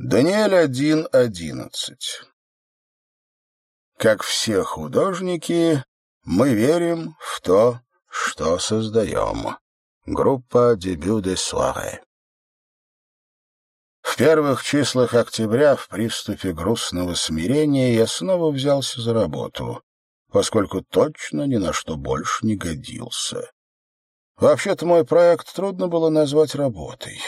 Даниэль 1.11 Как все художники, мы верим в то, что создаем. Группа «Дебют де Суаре». В первых числах октября в приступе грустного смирения я снова взялся за работу, поскольку точно ни на что больше не годился. Вообще-то мой проект трудно было назвать работой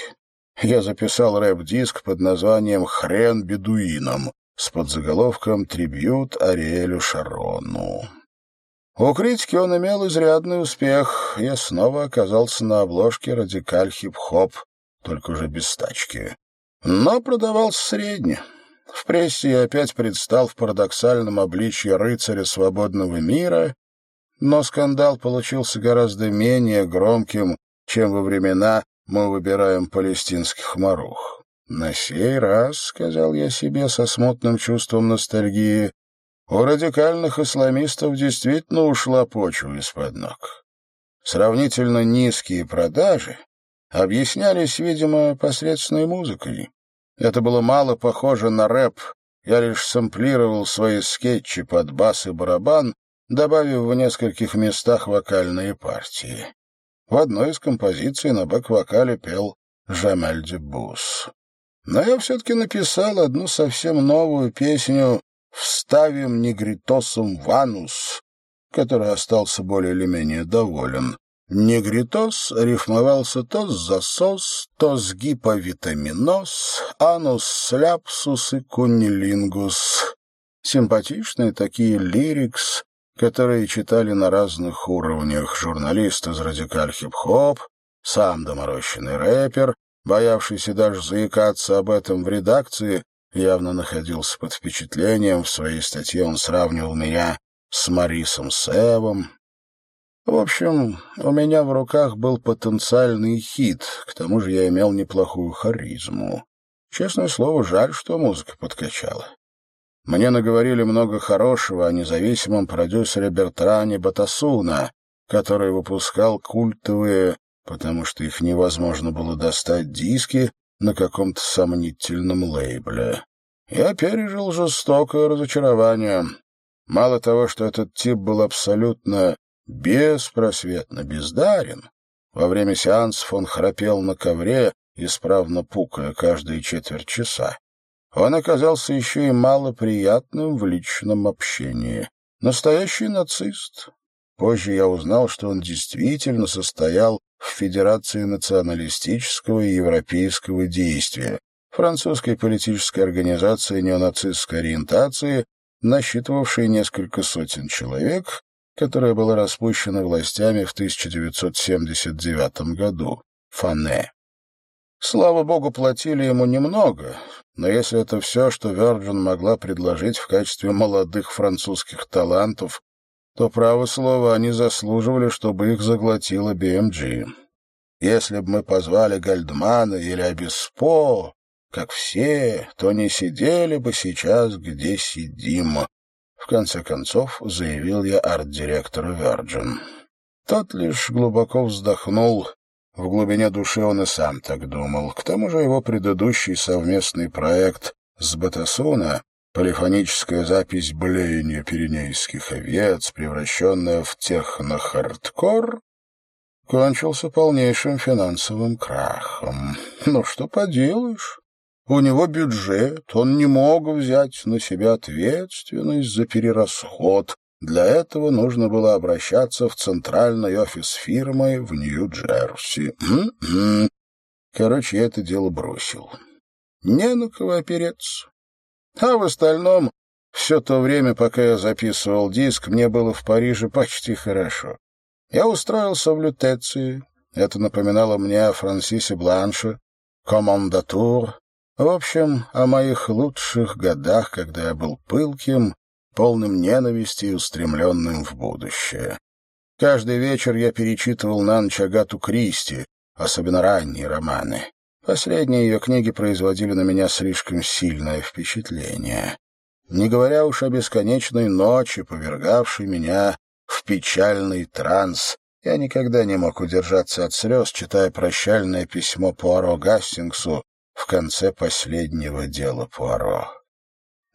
я записал рэп-диск под названием «Хрен бедуинам» с подзаголовком «Трибьют Ариэлю Шарону». У критики он имел изрядный успех. Я снова оказался на обложке «Радикаль хип-хоп», только уже без тачки. Но продавался средне. В прессе я опять предстал в парадоксальном обличье рыцаря свободного мира, но скандал получился гораздо менее громким, чем во времена, мы выбираем палестинских морух. На сей раз, — сказал я себе со смутным чувством ностальгии, — у радикальных исламистов действительно ушла почва из-под ног. Сравнительно низкие продажи объяснялись, видимо, посредственной музыкой. Это было мало похоже на рэп, я лишь сэмплировал свои скетчи под бас и барабан, добавив в нескольких местах вокальные партии. В одной из композиций на бэк-вокале пел Жамаль Дебус. Но я все-таки написал одну совсем новую песню «Вставим негритосом ванус», который остался более или менее доволен. Негритос рифмовался то с засос, то с гиповитаминоз, анус сляпсус и куннилингус. Симпатичные такие лирикс, которые читали на разных уровнях журналист из радикаль хип-хоп, сам доморощенный рэпер, боявшийся даже заикаться об этом в редакции, явно находился под впечатлением. В своей статье он сравнивал меня с Марисом Севом. В общем, у меня в руках был потенциальный хит, к тому же я имел неплохую харизму. Честное слово, жаль, что музыка подкачала. Мне наговорили много хорошего о независимом продюсере Бертране Батасуна, который выпускал культовые, потому что их невозможно было достать, диски на каком-то сомнительном лейбле. Я пережил жестокое разочарование. Мало того, что этот тип был абсолютно беспросветно бездарен, во время сеансов он храпел на ковре, исправно пукая каждые четверть часа. Он оказался еще и малоприятным в личном общении. Настоящий нацист. Позже я узнал, что он действительно состоял в Федерации националистического и европейского действия, французской политической организации неонацистской ориентации, насчитывавшей несколько сотен человек, которая была распущена властями в 1979 году, ФАНЕ. Слава богу, платили ему немного, но если это все, что Virgin могла предложить в качестве молодых французских талантов, то, право слово, они заслуживали, чтобы их заглотила BMG. Если бы мы позвали Гальдмана или Абиспо, как все, то не сидели бы сейчас, где сидим. В конце концов, заявил я арт-директору Virgin. Тот лишь глубоко вздохнул в глубине души он и сам так думал. К тому же его предыдущий совместный проект с Батасуна, полифоническая запись блеяния пиренейских овец, превращенная в техно-хардкор, кончился полнейшим финансовым крахом. Ну, что поделаешь? У него бюджет, он не мог взять на себя ответственность за перерасход, для этого нужно было обращаться в центральный офис фирмы в Нью-Джерси. Короче, я это дело бросил. Не на кого опереться. А в остальном, все то время, пока я записывал диск, мне было в Париже почти хорошо. Я устроился в Лютеции. Это напоминало мне о Франсисе Бланше, командатур. В общем, о моих лучших годах, когда я был пылким, полным ненависти и устремленным в будущее. Каждый вечер я перечитывал на ночь Агату Кристи, особенно ранние романы. Последние ее книги производили на меня слишком сильное впечатление. Не говоря уж о бесконечной ночи, повергавшей меня в печальный транс, я никогда не мог удержаться от слез, читая прощальное письмо Пуаро Гастингсу, в конце последнего дела Пуаро.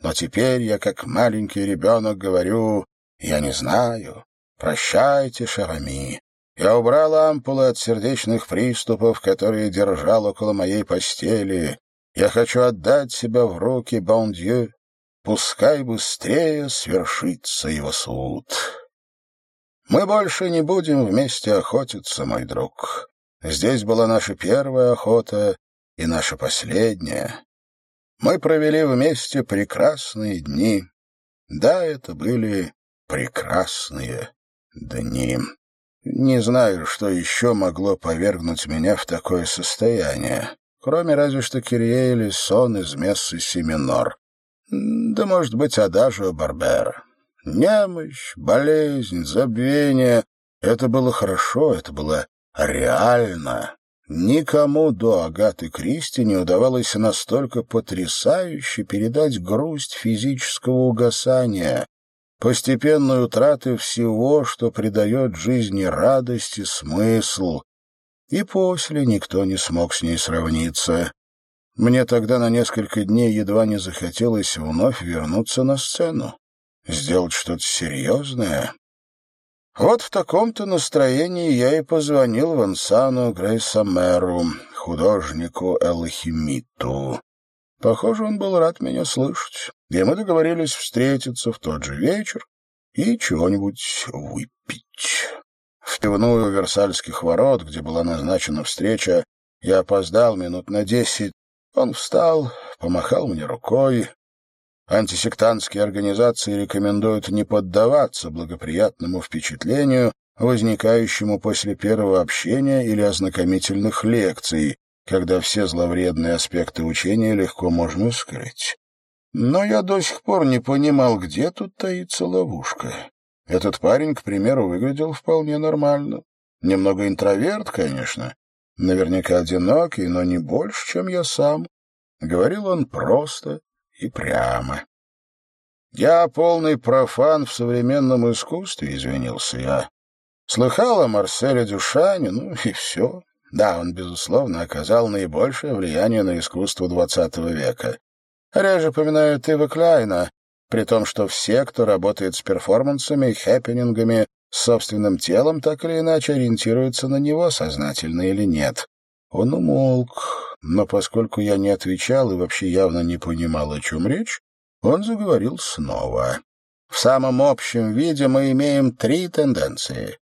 Но теперь я, как маленький ребенок, говорю, я не знаю. Прощайте, Шарами. Я убрал ампулы от сердечных приступов, которые держал около моей постели. Я хочу отдать себя в руки Бондью. Пускай быстрее свершится его суд. Мы больше не будем вместе охотиться, мой друг. Здесь была наша первая охота и наша последняя. Мы провели вместе прекрасные дни. Да, это были прекрасные дни. Не знаю, что еще могло повергнуть меня в такое состояние, кроме разве что Кирье или сон из мессы Семинор. Да, может быть, Адажио Барбера. Немощь, болезнь, забвение — это было хорошо, это было реально. Никому до Агаты Кристи не удавалось настолько потрясающе передать грусть физического угасания, постепенной утраты всего, что придает жизни радость и смысл. И после никто не смог с ней сравниться. Мне тогда на несколько дней едва не захотелось вновь вернуться на сцену сделать что-то серьезное. Вот в таком-то настроении я и позвонил Вансану Грейсамеру, художнику Элохимиту. Похоже, он был рад меня слышать, и мы договорились встретиться в тот же вечер и чего-нибудь выпить. В пивную Версальских ворот, где была назначена встреча, я опоздал минут на десять. Он встал, помахал мне рукой, Антисектантские организации рекомендуют не поддаваться благоприятному впечатлению, возникающему после первого общения или ознакомительных лекций, когда все зловредные аспекты учения легко можно скрыть. Но я до сих пор не понимал, где тут таится ловушка. Этот парень, к примеру, выглядел вполне нормально. Немного интроверт, конечно. Наверняка одинокий, но не больше, чем я сам. Говорил он просто, и прямо. «Я полный профан в современном искусстве», — извинился я. Слыхал о Марселе Дюшане, ну и все. Да, он, безусловно, оказал наибольшее влияние на искусство XX века. Реже поминают Ива Клайна, при том, что все, кто работает с перформансами и хэппинингами, с собственным телом, так или иначе ориентируются на него, сознательно или нет. Он умолк, но поскольку я не отвечал и вообще явно не понимал, о чем речь, он заговорил снова. В самом общем виде мы имеем три тенденции.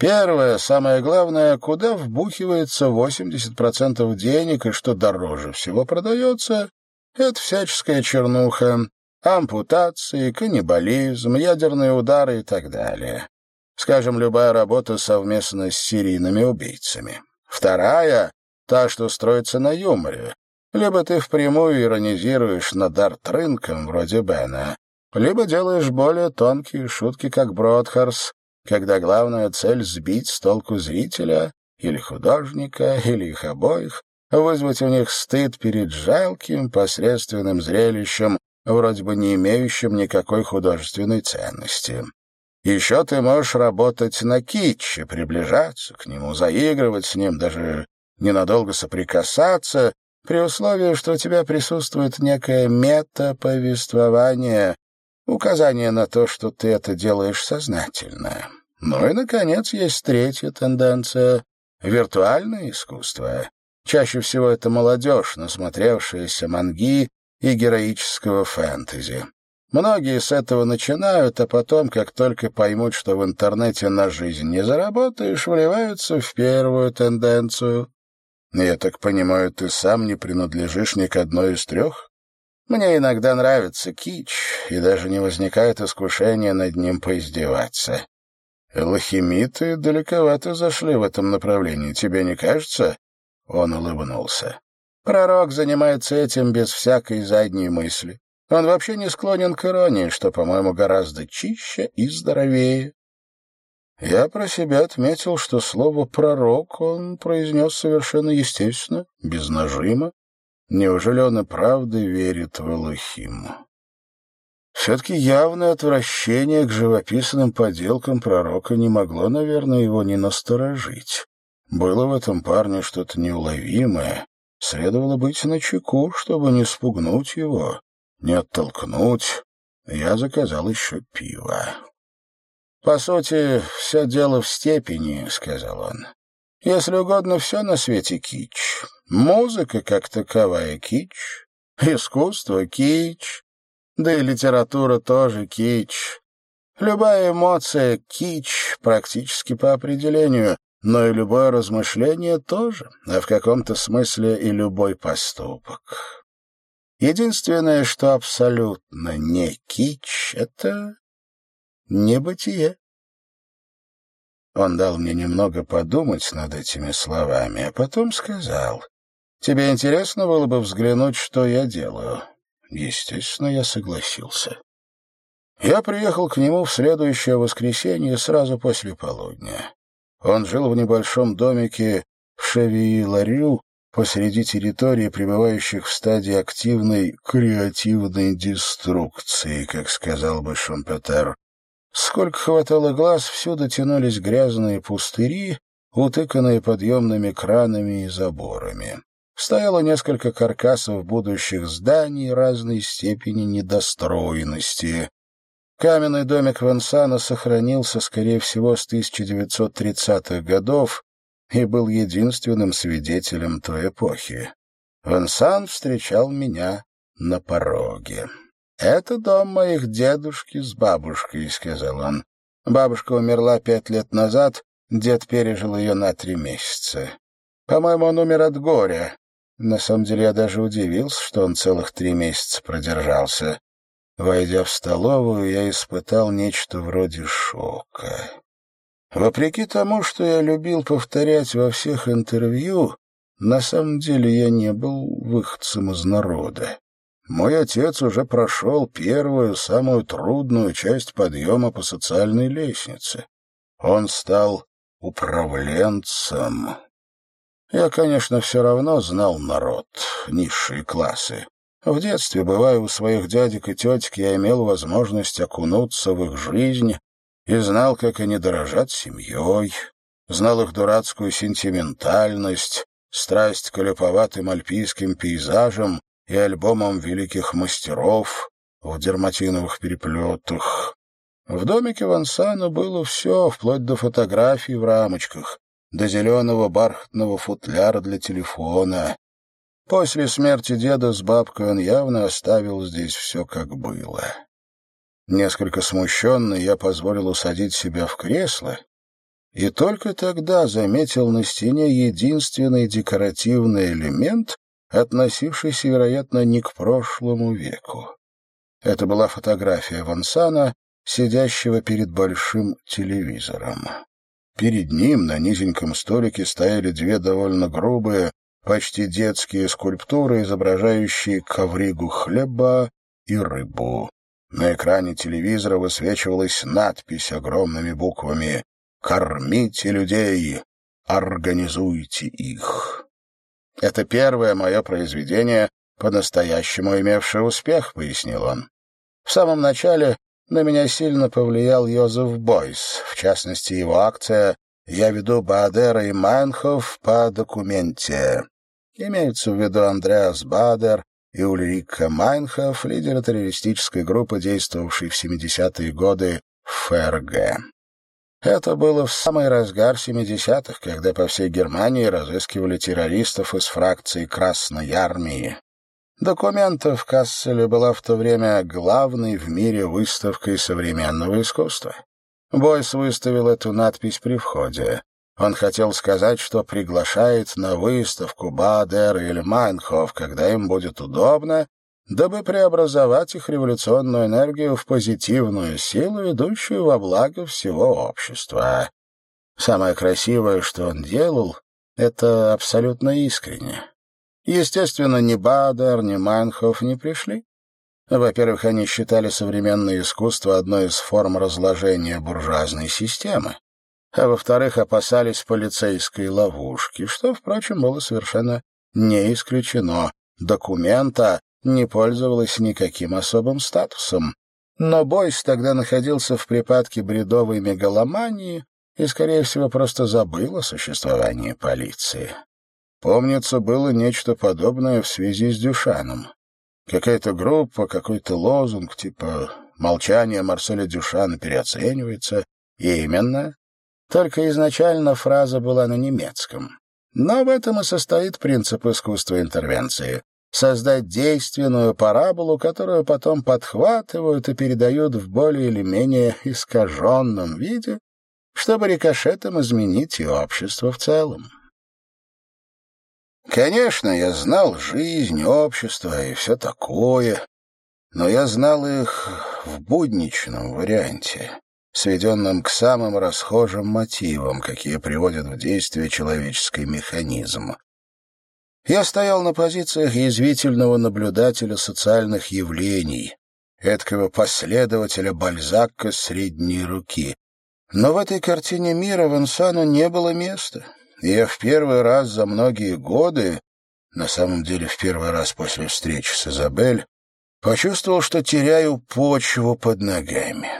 Первое, самое главное, куда вбухивается 80% денег и что дороже всего продается, это всяческая чернуха, ампутации, каннибализм, ядерные удары и так далее. Скажем, любая работа совместно с серийными убийцами. Вторая та, что строится на юморе. Либо ты впрямую иронизируешь над арт-рынком, вроде Бена, либо делаешь более тонкие шутки, как Бродхарс, когда главная цель — сбить с толку зрителя или художника, или их обоих, вызвать у них стыд перед жалким, посредственным зрелищем, вроде бы не имеющим никакой художественной ценности. Еще ты можешь работать на китче, приближаться к нему, заигрывать с ним, даже ненадолго соприкасаться, при условии, что у тебя присутствует некое метаповествование, указание на то, что ты это делаешь сознательно. Ну и, наконец, есть третья тенденция — виртуальное искусство. Чаще всего это молодежь, насмотревшаяся манги и героического фэнтези. Многие с этого начинают, а потом, как только поймут, что в интернете на жизнь не заработаешь, вливаются в первую тенденцию. Я так понимаю, ты сам не принадлежишь ни к одной из трех? Мне иногда нравится кич, и даже не возникает искушения над ним поиздеваться. Элохимиты далековато зашли в этом направлении, тебе не кажется? Он улыбнулся. Пророк занимается этим без всякой задней мысли. Он вообще не склонен к иронии, что, по-моему, гораздо чище и здоровее. Я про себя отметил, что слово «пророк» он произнес совершенно естественно, без нажима. Неужели он и правда верит в Элохим? Все-таки явное отвращение к живописным поделкам пророка не могло, наверное, его не насторожить. Было в этом парне что-то неуловимое, Следовало быть начеку, чтобы не спугнуть его, не оттолкнуть. Я заказал еще пиво. «По сути, все дело в степени», — сказал он. «Если угодно, все на свете кич. Музыка как таковая кич, искусство кич, да и литература тоже кич. Любая эмоция — кич практически по определению, но и любое размышление тоже, а в каком-то смысле и любой поступок. Единственное, что абсолютно не кич, — это небытие. Он дал мне немного подумать над этими словами, а потом сказал, «Тебе интересно было бы взглянуть, что я делаю?» Естественно, я согласился. Я приехал к нему в следующее воскресенье сразу после полудня. Он жил в небольшом домике в Шевии-Ларю посреди территории, пребывающих в стадии активной креативной деструкции, как сказал бы Шумпетер. Сколько хватало глаз, всюду тянулись грязные пустыри, утыканные подъемными кранами и заборами. Стояло несколько каркасов будущих зданий разной степени недостроенности. Каменный домик Вансана сохранился, скорее всего, с 1930-х годов и был единственным свидетелем той эпохи. Вансан встречал меня на пороге. «Это дом моих дедушки с бабушкой», — сказал он. Бабушка умерла пять лет назад, дед пережил ее на три месяца. По-моему, он умер от горя. На самом деле я даже удивился, что он целых три месяца продержался. Войдя в столовую, я испытал нечто вроде шока. Вопреки тому, что я любил повторять во всех интервью, на самом деле я не был выходцем из народа. Мой отец уже прошел первую, самую трудную часть подъема по социальной лестнице. Он стал управленцем. Я, конечно, все равно знал народ, низшие классы. В детстве, бывая у своих дядек и тетек, я имел возможность окунуться в их жизнь и знал, как они дорожат семьей, знал их дурацкую сентиментальность, страсть к леповатым альпийским пейзажам и альбомам великих мастеров в дерматиновых переплетах. В домике Вансана было все, вплоть до фотографий в рамочках, до зеленого бархатного футляра для телефона, После смерти деда с бабкой он явно оставил здесь все, как было. Несколько смущенный, я позволил усадить себя в кресло, и только тогда заметил на стене единственный декоративный элемент, относившийся, вероятно, не к прошлому веку. Это была фотография Вансана, сидящего перед большим телевизором. Перед ним на низеньком столике стояли две довольно грубые, почти детские скульптуры, изображающие ковригу хлеба и рыбу. На экране телевизора высвечивалась надпись огромными буквами «Кормите людей! Организуйте их!» «Это первое мое произведение, по-настоящему имевшее успех», — пояснил он. «В самом начале на меня сильно повлиял Йозеф Бойс, в частности, его акция «Я веду Баадера и Майнхоф по Документе». Имеются в виду Андреас Баадер и Ульрика Майнхоф, лидеры террористической группы, действовавшей в 70-е годы в ФРГ. Это было в самый разгар 70-х, когда по всей Германии разыскивали террористов из фракции Красной Армии. Документов Касселя была в то время главной в мире выставкой современного искусства. Бойс выставил эту надпись при входе. Он хотел сказать, что приглашает на выставку Бадер или Майнхоф, когда им будет удобно, дабы преобразовать их революционную энергию в позитивную силу, идущую во благо всего общества. Самое красивое, что он делал, это абсолютно искренне. Естественно, ни Бадер, ни Майнхоф не пришли. Во-первых, они считали современное искусство одной из форм разложения буржуазной системы а во-вторых, опасались полицейской ловушки, что, впрочем, было совершенно не исключено. Документа не пользовалась никаким особым статусом. Но Бойс тогда находился в припадке бредовой мегаломании и, скорее всего, просто забыл о существовании полиции. Помнится, было нечто подобное в связи с Дюшаном. Какая-то группа, какой-то лозунг, типа «Молчание Марселя Дюшана переоценивается». Именно. Только изначально фраза была на немецком. Но в этом и состоит принцип искусства интервенции — создать действенную параболу, которую потом подхватывают и передают в более или менее искаженном виде, чтобы рикошетом изменить и общество в целом. Конечно, я знал жизнь, общество и все такое, но я знал их в будничном варианте, сведенном к самым расхожим мотивам, какие приводят в действие человеческий механизм. Я стоял на позициях язвительного наблюдателя социальных явлений, эткого последователя Бальзака средней руки. Но в этой картине мира Вансану не было места я в первый раз за многие годы, на самом деле в первый раз после встречи с Изабель, почувствовал, что теряю почву под ногами.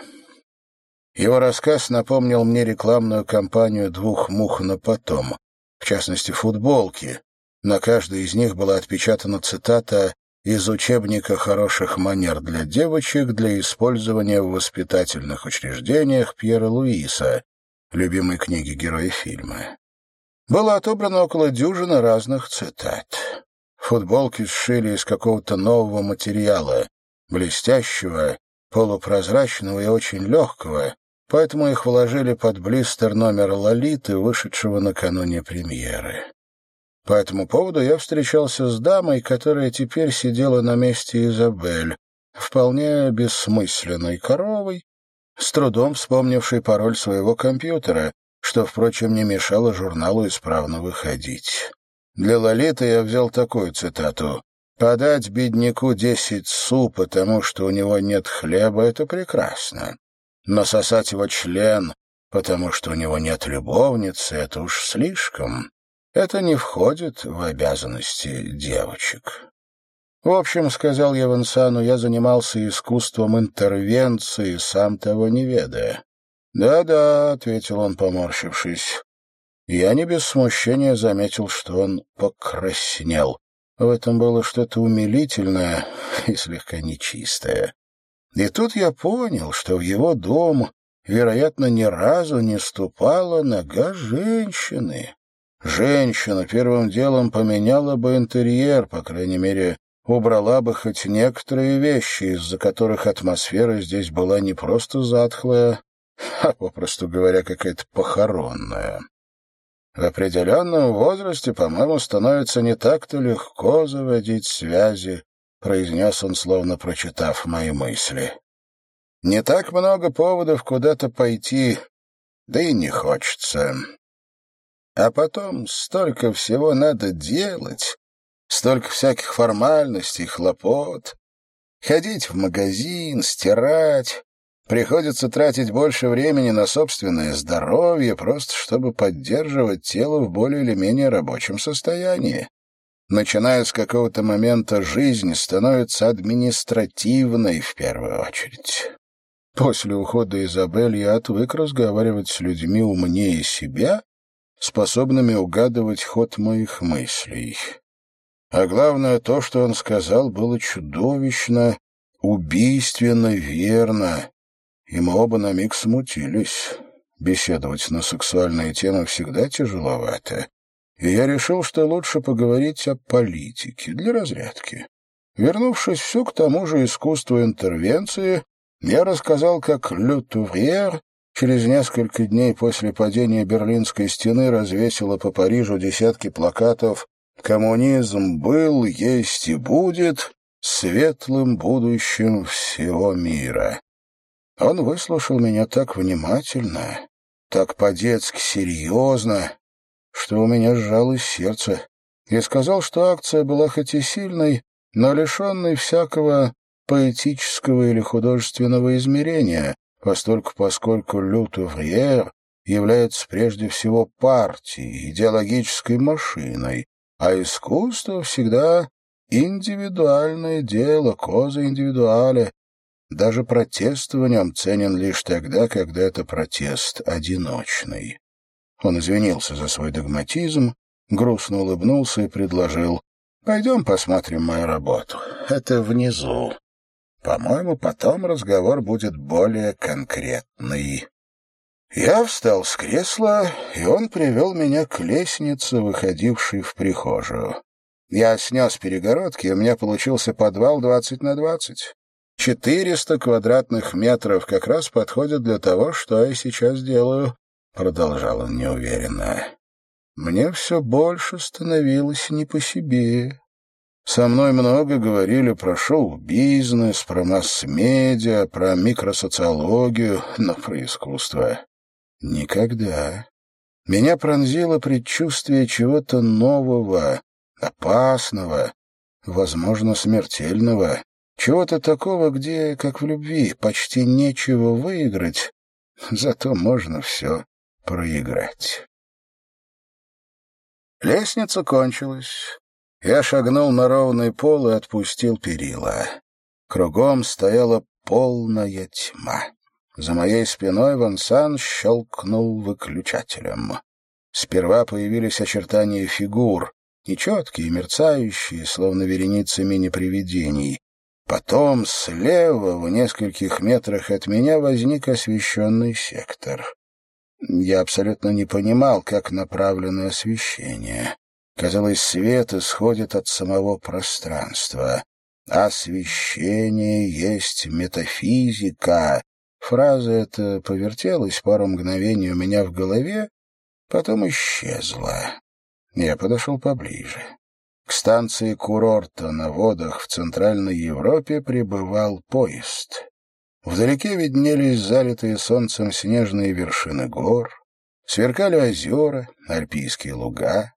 Его рассказ напомнил мне рекламную кампанию «Двух мух на потом», в частности, футболки. На каждой из них была отпечатана цитата из учебника хороших манер для девочек для использования в воспитательных учреждениях Пьера Луиса, любимой книги героя фильма. Было отобрано около дюжины разных цитат. Футболки сшили из какого-то нового материала, блестящего, полупрозрачного и очень легкого, поэтому их вложили под блистер номер «Лолиты», вышедшего накануне премьеры. По этому поводу я встречался с дамой, которая теперь сидела на месте Изабель, вполне бессмысленной коровой, с трудом вспомнившей пароль своего компьютера, что, впрочем, не мешало журналу исправно выходить. Для Лолиты я взял такую цитату. «Подать бедняку десять су, потому что у него нет хлеба, это прекрасно. Но сосать его член, потому что у него нет любовницы, это уж слишком. Это не входит в обязанности девочек». В общем, — сказал я Вансану, — я занимался искусством интервенции, сам того не ведая. «Да-да», — ответил он, поморщившись. Я не без смущения заметил, что он покраснел. В этом было что-то умилительное и слегка нечистое. И тут я понял, что в его дом, вероятно, ни разу не ступала нога женщины. Женщина первым делом поменяла бы интерьер, по крайней мере, убрала бы хоть некоторые вещи, из-за которых атмосфера здесь была не просто затхлая, а, попросту говоря, какая-то похоронная. В определенном возрасте, по-моему, становится не так-то легко заводить связи, произнес он, словно прочитав мои мысли. Не так много поводов куда-то пойти, да и не хочется. А потом столько всего надо делать, столько всяких формальностей, хлопот. Ходить в магазин, стирать, Приходится тратить больше времени на собственное здоровье, просто чтобы поддерживать тело в более или менее рабочем состоянии. Начиная с какого-то момента жизнь становится административной в первую очередь. После ухода Изабель я отвык разговаривать с людьми умнее себя, способными угадывать ход моих мыслей. А главное, то, что он сказал, было чудовищно, убийственно верно, и мы оба на миг смутились. Беседовать на сексуальные темы всегда тяжеловато, и я решил, что лучше поговорить о политике для разрядки. Вернувшись все к тому же искусству интервенции, я рассказал, как Ле Тувриер через несколько дней после падения Берлинской стены развесила по Парижу десятки плакатов «Коммунизм был, есть и будет светлым будущим всего мира». Он выслушал меня так внимательно, так по-детски серьезно, что у меня сжалось сердце, и сказал, что акция была хоть и сильной, но лишенной всякого поэтического или художественного измерения, постольку поскольку Лютувриер является прежде всего партией, идеологической машиной, а искусство всегда индивидуальное дело, коза индивидуале, даже протест в нем ценен лишь тогда, когда это протест одиночный. Он извинился за свой догматизм грустно улыбнулся и предложил. «Пойдем посмотрим мою работу. Это внизу. По-моему, потом разговор будет более конкретный». Я встал с кресла, и он привел меня к лестнице, выходившей в прихожую. Я снес перегородки, и у меня получился подвал двадцать на двадцать. Четыреста квадратных метров как раз подходят для того, что я сейчас делаю, — продолжал он неуверенно. Мне все больше становилось не по себе. Со мной много говорили про шоу-бизнес, про масс-медиа, про микросоциологию, но про искусство никогда. Меня пронзило предчувствие чего-то нового, опасного, возможно, смертельного, чего-то такого, где, как в любви, почти нечего выиграть, зато можно все проиграть. Лестница кончилась. Я шагнул на ровный пол и отпустил перила. Кругом стояла полная тьма. За моей спиной Вансан щелкнул выключателем. Сперва появились очертания фигур, нечеткие, мерцающие, словно вереницы мини-привидений. Потом слева, в нескольких метрах от меня, возник освещенный сектор. Я абсолютно не понимал, как направлено освещение. Казалось, свет исходит от самого пространства. Освещение есть метафизика. Фраза эта повертелась пару мгновений у меня в голове, потом исчезла. Я подошел поближе. К станции курорта на водах в Центральной Европе прибывал поезд. Вдалеке виднелись залитые солнцем снежные вершины гор, сверкали озера, альпийские луга,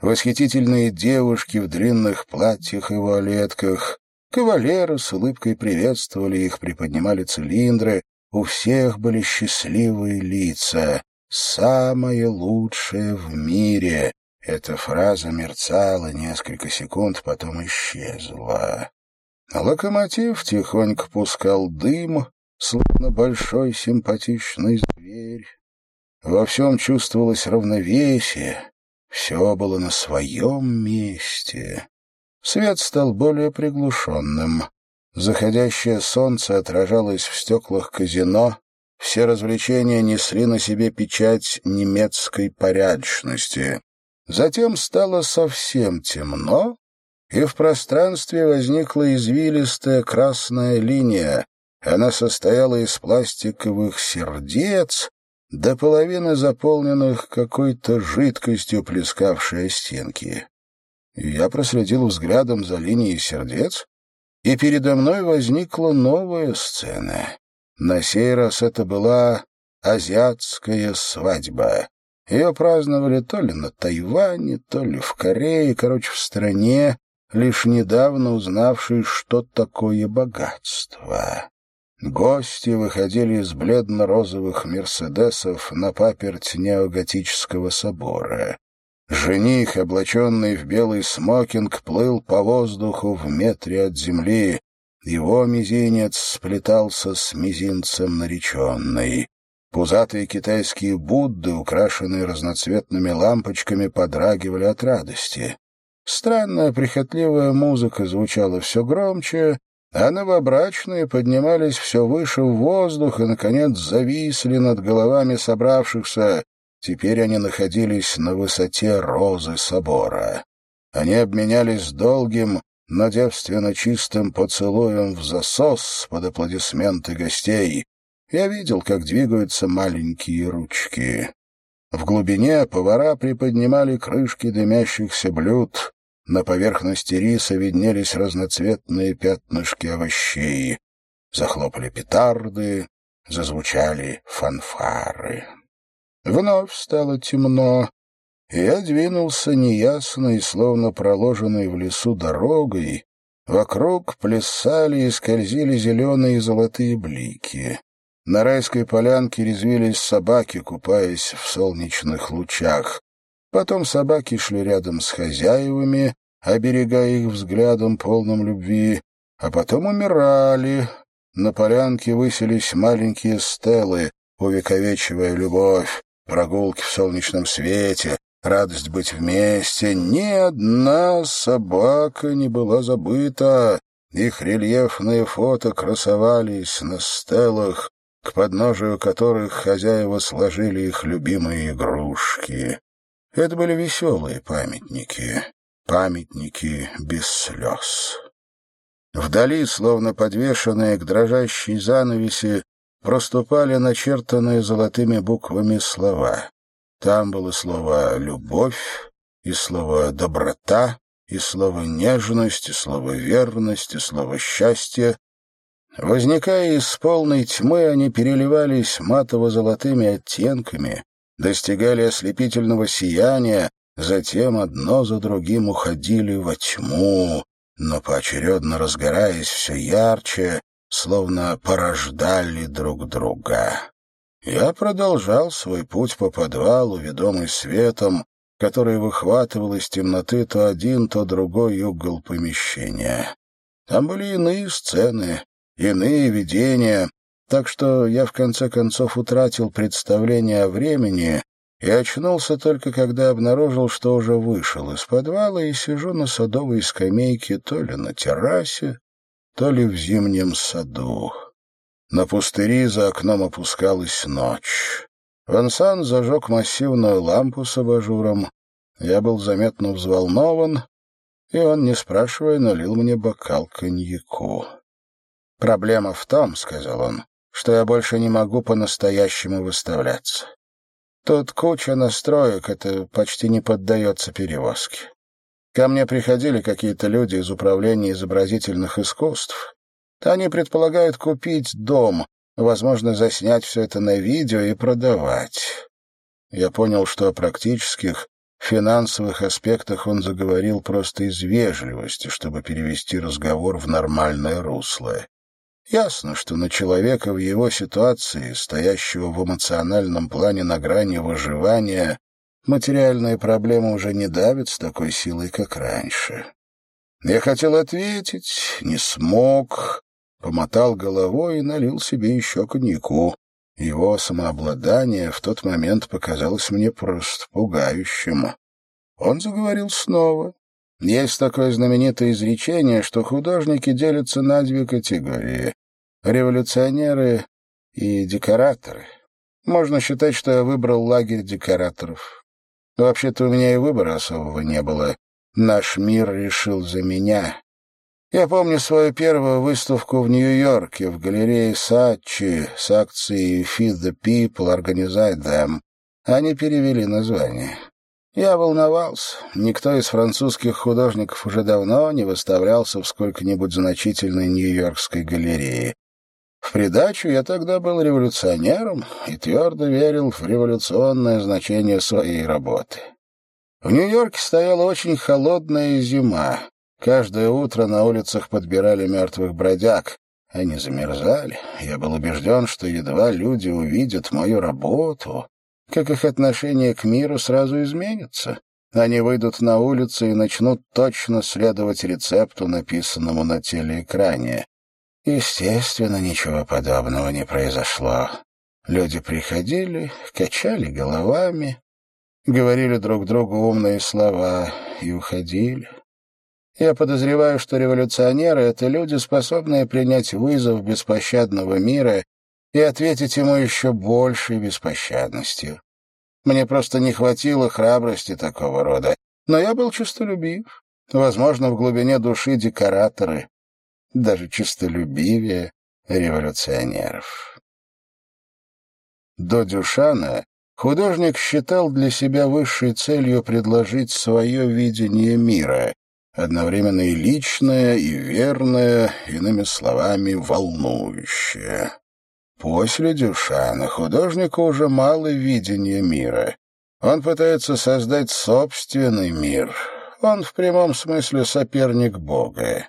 восхитительные девушки в длинных платьях и вуалетках, кавалеры с улыбкой приветствовали их, приподнимали цилиндры, у всех были счастливые лица, самое лучшее в мире, эта фраза мерцала несколько секунд, потом исчезла. Локомотив тихонько пускал дым, словно большой симпатичный зверь. Во всем чувствовалось равновесие, все было на своем месте. Свет стал более приглушенным. Заходящее солнце отражалось в стеклах казино, все развлечения несли на себе печать немецкой порядочности. Затем стало совсем темно, и в пространстве возникла извилистая красная линия. Она состояла из пластиковых сердец, до половины заполненных какой-то жидкостью, плескавшей стенки. Я проследил взглядом за линией сердец, и передо мной возникла новая сцена. На сей раз это была азиатская свадьба. Ее праздновали то ли на Тайване, то ли в Корее, короче, в стране, лишь недавно узнавшей, что такое богатство. Гости выходили из бледно-розовых «Мерседесов» на паперть неоготического собора. Жених, облаченный в белый смокинг, плыл по воздуху в метре от земли. Его мизинец сплетался с мизинцем нареченной. Пузатые китайские Будды, украшенные разноцветными лампочками, подрагивали от радости. Странная прихотливая музыка звучала все громче, а новобрачные поднимались все выше в воздух и, наконец, зависли над головами собравшихся. Теперь они находились на высоте розы собора. Они обменялись долгим, но девственно чистым поцелуем в засос под аплодисменты гостей. Я видел, как двигаются маленькие ручки. В глубине повара приподнимали крышки дымящихся блюд. На поверхности риса виднелись разноцветные пятнышки овощей. Захлопали петарды, зазвучали фанфары. Вновь стало темно, и я двинулся неясной, словно проложенной в лесу дорогой. Вокруг плясали и скользили зеленые и золотые блики. На райской полянке резвились собаки, купаясь в солнечных лучах. Потом собаки шли рядом с хозяевами, оберегая их взглядом, полным любви, а потом умирали. На полянке высились маленькие стелы, увековечивая любовь, прогулки в солнечном свете, радость быть вместе. Ни одна собака не была забыта. Их рельефные фото красовались на стелах, к подножию которых хозяева сложили их любимые игрушки. Это были веселые памятники, памятники без слез. Вдали, словно подвешенные к дрожащей занавеси, проступали начертанные золотыми буквами слова. Там было слово «любовь», и слово «доброта», и слово «нежность», и слово «верность», и слово «счастье». Возникая из полной тьмы, они переливались матово-золотыми оттенками, достигали ослепительного сияния, затем одно за другим уходили во тьму, но поочередно разгораясь все ярче, словно порождали друг друга. Я продолжал свой путь по подвалу, ведомый светом, который выхватывал из темноты то один, то другой угол помещения. Там были иные сцены, иные видения, так что я в конце концов утратил представление о времени и очнулся только когда обнаружил, что уже вышел из подвала и сижу на садовой скамейке то ли на террасе, то ли в зимнем саду. На пустыри за окном опускалась ночь. Вансан зажег массивную лампу с абажуром. Я был заметно взволнован, и он, не спрашивая, налил мне бокал коньяку. «Проблема в том, — сказал он, — что я больше не могу по-настоящему выставляться. Тут куча настроек, это почти не поддается перевозке. Ко мне приходили какие-то люди из управления изобразительных искусств. Они предполагают купить дом, возможно, заснять все это на видео и продавать. Я понял, что о практических, финансовых аспектах он заговорил просто из вежливости, чтобы перевести разговор в нормальное русло. Ясно, что на человека в его ситуации, стоящего в эмоциональном плане на грани выживания, материальные проблемы уже не давят с такой силой, как раньше. Я хотел ответить, не смог, помотал головой и налил себе еще коньяку. Его самообладание в тот момент показалось мне просто пугающим. Он заговорил снова, есть такое знаменитое изречение, что художники делятся на две категории — революционеры и декораторы. Можно считать, что я выбрал лагерь декораторов. Вообще-то у меня и выбора особого не было. Наш мир решил за меня. Я помню свою первую выставку в Нью-Йорке в галерее Сачи с акцией «Feed the People, Organize Them». Они перевели название. Я волновался. Никто из французских художников уже давно не выставлялся в сколько-нибудь значительной Нью-Йоркской галерее. В придачу я тогда был революционером и твердо верил в революционное значение своей работы. В Нью-Йорке стояла очень холодная зима. Каждое утро на улицах подбирали мертвых бродяг. Они замерзали. Я был убежден, что едва люди увидят мою работу, как их отношение к миру сразу изменится. Они выйдут на улицу и начнут точно следовать рецепту, написанному на телеэкране. Естественно, ничего подобного не произошло. Люди приходили, качали головами, говорили друг другу умные слова и уходили. Я подозреваю, что революционеры — это люди, способные принять вызов беспощадного мира и ответить ему еще большей беспощадностью. Мне просто не хватило храбрости такого рода, но я был честолюбив. Возможно, в глубине души декораторы, даже честолюбивее революционеров. До Дюшана художник считал для себя высшей целью предложить свое видение мира, одновременно и личное, и верное, иными словами, волнующее. После Дюшана художнику уже мало видения мира. Он пытается создать собственный мир. Он в прямом смысле соперник Бога.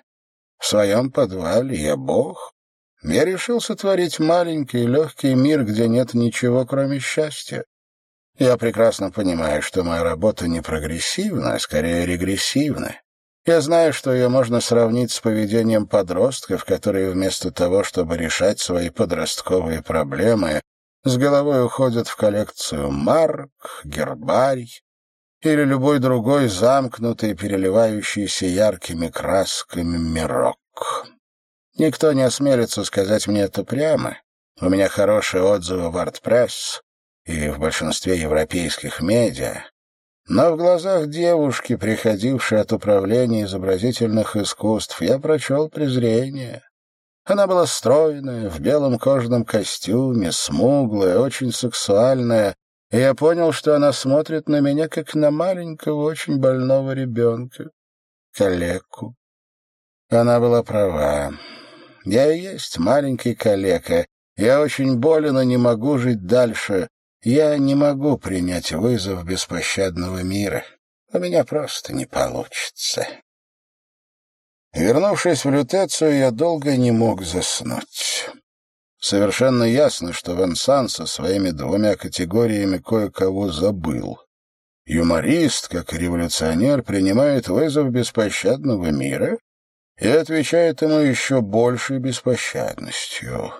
В своем подвале я Бог. Я решил сотворить маленький легкий мир, где нет ничего, кроме счастья. Я прекрасно понимаю, что моя работа не прогрессивна, а скорее регрессивна. Я знаю, что ее можно сравнить с поведением подростков, которые вместо того, чтобы решать свои подростковые проблемы, с головой уходят в коллекцию марк, гербарий, или любой другой замкнутый, переливающийся яркими красками мирок. Никто не осмелится сказать мне это прямо. У меня хорошие отзывы в ArtPress и в большинстве европейских медиа. Но в глазах девушки, приходившей от управления изобразительных искусств, я прочел презрение. Она была стройная, в белом кожаном костюме, смуглая, очень сексуальная, и я понял, что она смотрит на меня, как на маленького, очень больного ребенка, калеку. Она была права. Я и есть маленький калека. Я очень болен и не могу жить дальше. Я не могу принять вызов беспощадного мира. У меня просто не получится. Вернувшись в лютецию, я долго не мог заснуть. Совершенно ясно, что Венсан со своими двумя категориями кое-кого забыл. Юморист, как и революционер, принимает вызов беспощадного мира и отвечает ему еще большей беспощадностью.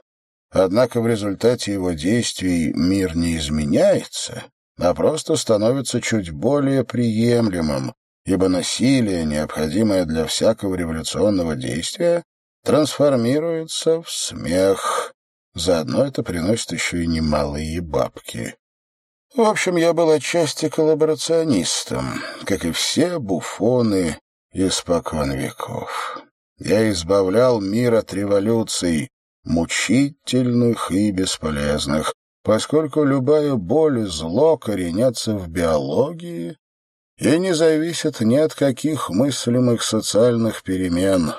Однако в результате его действий мир не изменяется, а просто становится чуть более приемлемым, ибо насилие, необходимое для всякого революционного действия, трансформируется в смех. Заодно это приносит еще и немалые бабки. В общем, я был отчасти коллаборационистом, как и все буфоны испокон веков. Я избавлял мир от революций, мучительных и бесполезных, поскольку любая боль и зло коренятся в биологии и не зависят ни от каких мыслимых социальных перемен.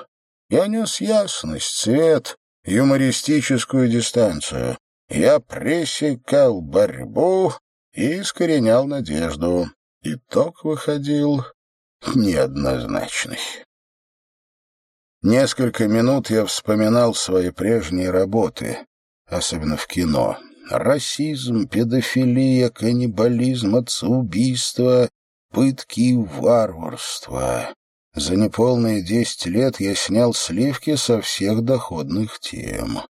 Я нес ясность, свет, юмористическую дистанцию. Я пресекал борьбу и искоренял надежду. Итог выходил неоднозначный. Несколько минут я вспоминал свои прежние работы, особенно в кино. Расизм, педофилия, каннибализм, отцеубийство, пытки и варварство. За неполные десять лет я снял сливки со всех доходных тем.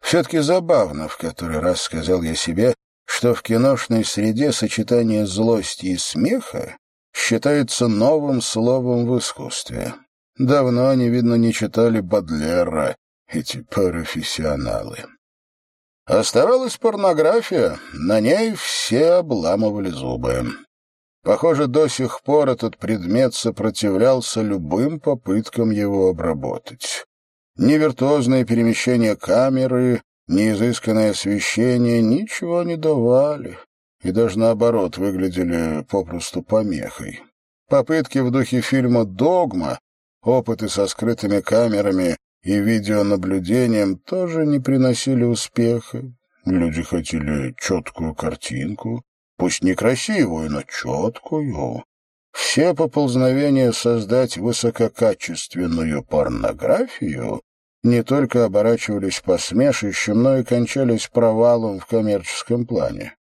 Все-таки забавно, в который раз сказал я себе, что в киношной среде сочетание злости и смеха считается новым словом в искусстве. Давно они, видно, не читали Бадлера, эти профессионалы. Оставалась порнография, на ней все обламывали зубы. Похоже, до сих пор этот предмет сопротивлялся любым попыткам его обработать. Ни виртуозное перемещение камеры, ни изысканное освещение ничего не давали, и даже наоборот выглядели попросту помехой. Попытки в духе фильма «Догма» Опыты со скрытыми камерами и видеонаблюдением тоже не приносили успеха. Люди хотели четкую картинку, пусть некрасивую, но четкую. Все поползновения создать высококачественную порнографию не только оборачивались посмешищем, но и кончались провалом в коммерческом плане.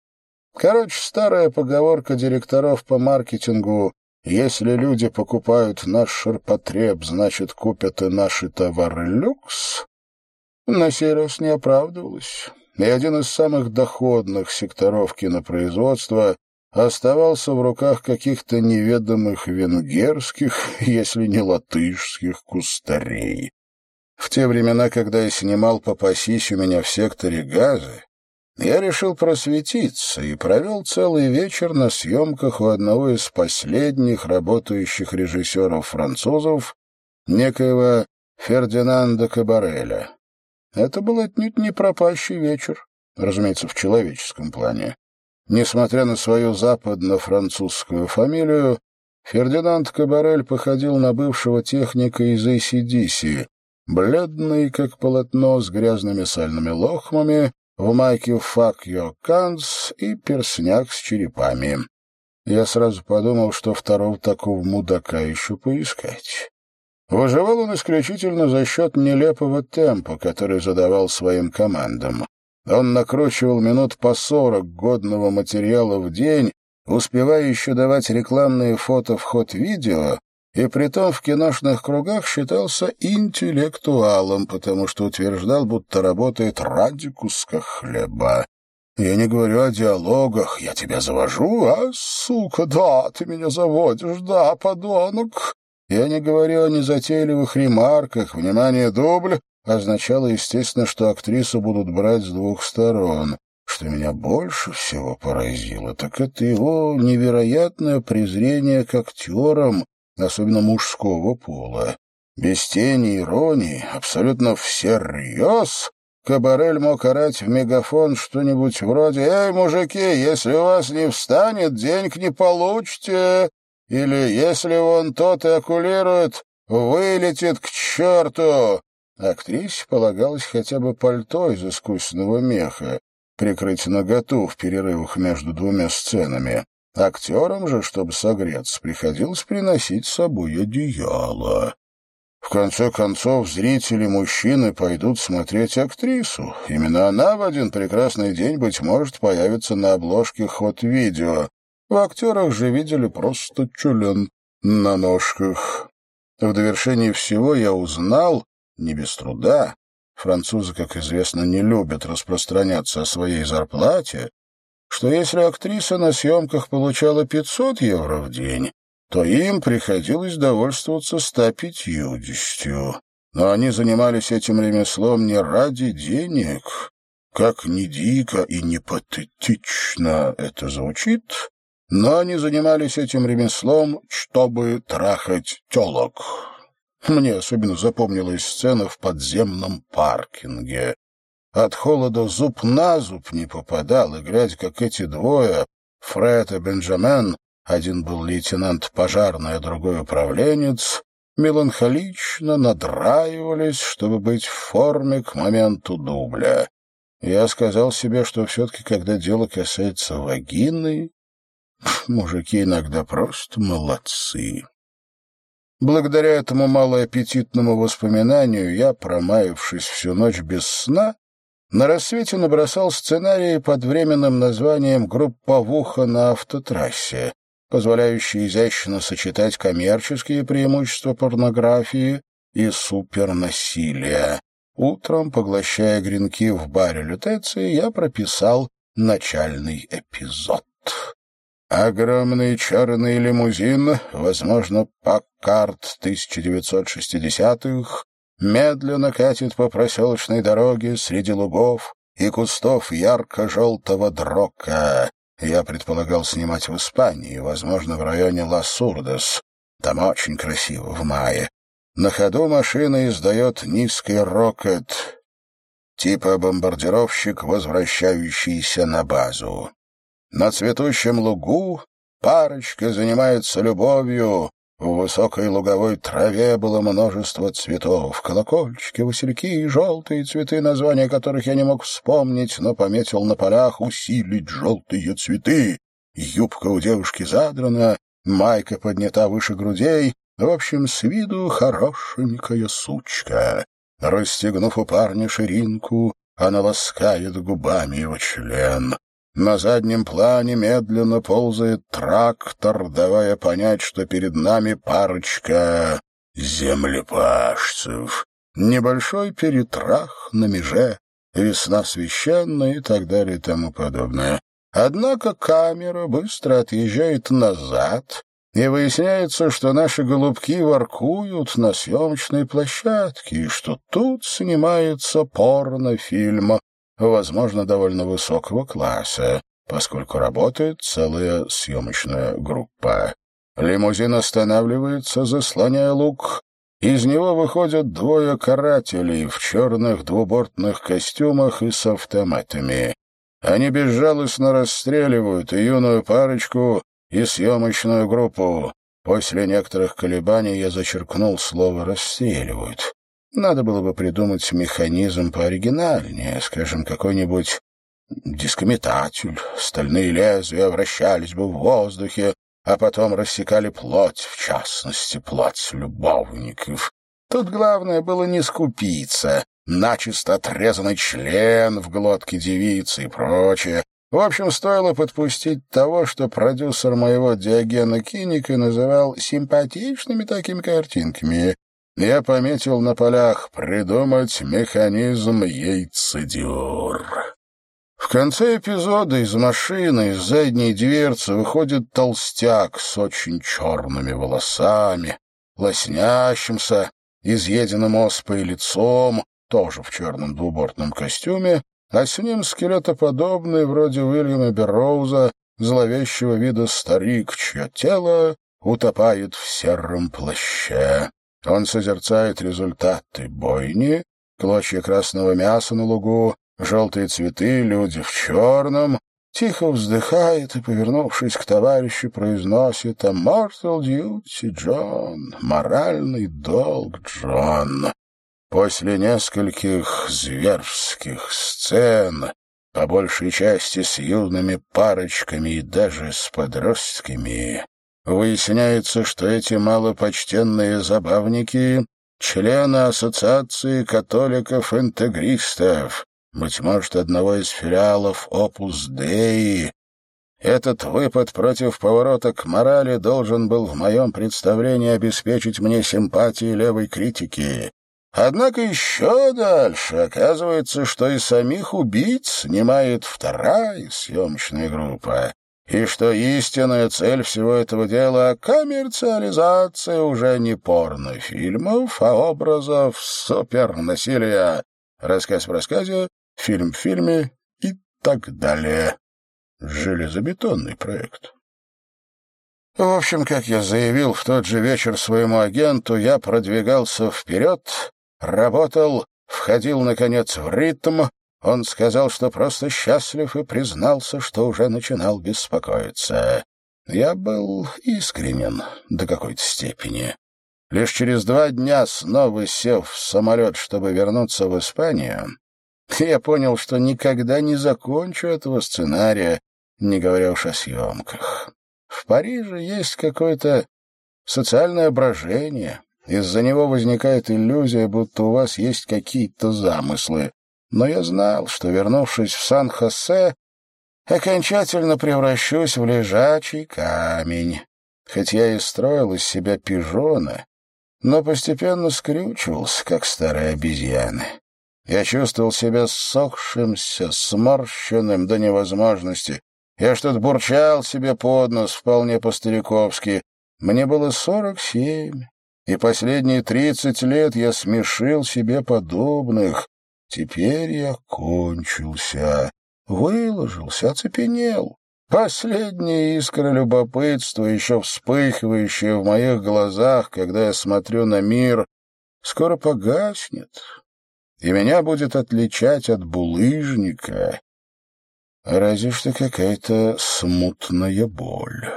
Короче, старая поговорка директоров по маркетингу если люди покупают наш ширпотреб, значит, купят и наши товары люкс. На сей раз не оправдывалось. И один из самых доходных секторов кинопроизводства оставался в руках каких-то неведомых венгерских, если не латышских, кустарей. В те времена, когда я снимал «Попасись у меня в секторе газа», я решил просветиться и провел целый вечер на съемках у одного из последних работающих режиссеров-французов, некоего Фердинанда Кабареля. Это был отнюдь не пропащий вечер, разумеется, в человеческом плане. Несмотря на свою западно-французскую фамилию, Фердинанд Кабарель походил на бывшего техника из ACDC, бледный, как полотно, с грязными сальными лохмами, в майке «Fuck your cans» и персняк с черепами. Я сразу подумал, что второго такого мудака еще поискать. Выживал он исключительно за счет нелепого темпа, который задавал своим командам. Он накручивал минут по сорок годного материала в день, успевая еще давать рекламные фото в ход видео, и притом в киношных кругах считался интеллектуалом, потому что утверждал, будто работает ради куска хлеба. Я не говорю о диалогах. Я тебя завожу, а, сука, да, ты меня заводишь, да, подонок. Я не говорю о незатейливых ремарках. Внимание, дубль означало, естественно, что актрису будут брать с двух сторон. Что меня больше всего поразило, так это его невероятное презрение к актерам, особенно мужского пола. Без тени иронии, абсолютно всерьез, Кабарель мог орать в мегафон что-нибудь вроде «Эй, мужики, если у вас не встанет, денег не получите!» или «Если он тот и окулирует, вылетит к черту!» Актрисе полагалось хотя бы пальто из искусственного меха, прикрыть наготу в перерывах между двумя сценами. Актерам же, чтобы согреться, приходилось приносить с собой одеяло. В конце концов, зрители-мужчины пойдут смотреть актрису. Именно она в один прекрасный день, быть может, появится на обложке ход-видео. В актерах же видели просто чулен на ножках. В довершении всего я узнал, не без труда, французы, как известно, не любят распространяться о своей зарплате, что если актриса на съемках получала 500 евро в день, то им приходилось довольствоваться 150. Но они занимались этим ремеслом не ради денег. Как ни дико и не патетично это звучит, но они занимались этим ремеслом, чтобы трахать телок. Мне особенно запомнилась сцена в подземном паркинге. От холода зуб на зуб не попадал, и, глядя, как эти двое, Фред и Бенджамен, один был лейтенант пожарный, а другой управленец, меланхолично надраивались, чтобы быть в форме к моменту дубля. Я сказал себе, что все-таки, когда дело касается вагины, мужики иногда просто молодцы. Благодаря этому малоаппетитному воспоминанию я, промаявшись всю ночь без сна, на рассвете набросал сценарий под временным названием «Групповуха на автотрассе», позволяющий изящно сочетать коммерческие преимущества порнографии и супернасилия. Утром, поглощая гренки в баре Лютеции, я прописал начальный эпизод. Огромный черный лимузин, возможно, Паккарт 1960-х, медленно катит по проселочной дороге среди лугов и кустов ярко-желтого дрока. Я предполагал снимать в Испании, возможно, в районе Лас-Урдес. Там очень красиво в мае. На ходу машина издает низкий рокот, типа бомбардировщик, возвращающийся на базу. На цветущем лугу парочка занимается любовью, в высокой луговой траве было множество цветов, колокольчики, васильки и желтые цветы, названия которых я не мог вспомнить, но пометил на полях усилить желтые цветы. Юбка у девушки задрана, майка поднята выше грудей, в общем, с виду хорошенькая сучка. Расстегнув у парня ширинку, она ласкает губами его член. На заднем плане медленно ползает трактор, давая понять, что перед нами парочка землепашцев. Небольшой перетрах на меже, весна священная и так далее и тому подобное. Однако камера быстро отъезжает назад, и выясняется, что наши голубки воркуют на съемочной площадке, и что тут снимается порнофильм возможно, довольно высокого класса, поскольку работает целая съемочная группа. Лимузин останавливается, заслоняя лук. Из него выходят двое карателей в черных двубортных костюмах и с автоматами. Они безжалостно расстреливают и юную парочку, и съемочную группу. После некоторых колебаний я зачеркнул слово «расстреливают». Надо было бы придумать механизм пооригинальнее, скажем, какой-нибудь дискометатель. Стальные лезвия вращались бы в воздухе, а потом рассекали плоть, в частности, плоть любовников. Тут главное было не скупиться, начисто отрезанный член в глотке девицы и прочее. В общем, стоило подпустить того, что продюсер моего Диогена Киника называл симпатичными такими картинками я пометил на полях «Придумать механизм яйцедюр». В конце эпизода из машины, из задней дверцы, выходит толстяк с очень черными волосами, лоснящимся, изъеденным оспой лицом, тоже в черном двубортном костюме, а с ним скелетоподобный, вроде Уильяма Берроуза, зловещего вида старик, чье тело утопает в сером плаще. Он созерцает результаты бойни, клочья красного мяса на лугу, желтые цветы, люди в черном, тихо вздыхает и, повернувшись к товарищу, произносит «A mortal duty, Джон, моральный долг, Джон». После нескольких зверских сцен, по большей части с юными парочками и даже с подростками, выясняется, что эти малопочтенные забавники — члены Ассоциации католиков-интегристов, быть может, одного из филиалов «Опус Деи». Этот выпад против поворота к морали должен был в моем представлении обеспечить мне симпатии левой критики. Однако еще дальше оказывается, что и самих убийц снимает вторая съемочная группа, и что истинная цель всего этого дела — коммерциализация уже не порнофильмов, а образов супернасилия. Рассказ в рассказе фильм в фильме и так далее. Железобетонный проект. В общем, как я заявил в тот же вечер своему агенту, я продвигался вперед, работал, входил, наконец, в ритм. Он сказал, что просто счастлив и признался, что уже начинал беспокоиться. Я был искренен до какой-то степени. Лишь через два дня, снова сев в самолет, чтобы вернуться в Испанию, я понял, что никогда не закончу этого сценария, не говоря уж о съемках. В Париже есть какое-то социальное брожение. Из-за него возникает иллюзия, будто у вас есть какие-то замыслы. Но я знал, что, вернувшись в Сан-Хосе, окончательно превращусь в лежачий камень. Хоть я и строил из себя пижона, но постепенно скрючивался, как старые обезьяны. Я чувствовал себя ссохшимся, сморщенным до невозможности. Я что-то бурчал себе под нос, вполне по-стариковски. Мне было сорок семь, и последние тридцать лет я смешил себе подобных. Теперь я кончился, выложился, оцепенел. Последняя искра любопытства, еще вспыхивающая в моих глазах, когда я смотрю на мир, скоро погаснет, и меня будет отличать от булыжника разве что какая-то смутная боль.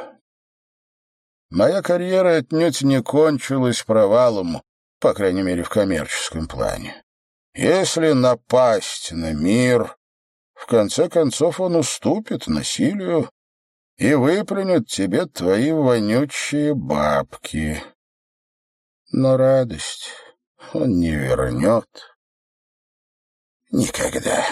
Моя карьера отнюдь не кончилась провалом, по крайней мере, в коммерческом плане. Если напасть на мир, в конце концов он уступит насилию и выплюнет тебе твои вонючие бабки. Но радость он не вернет никогда.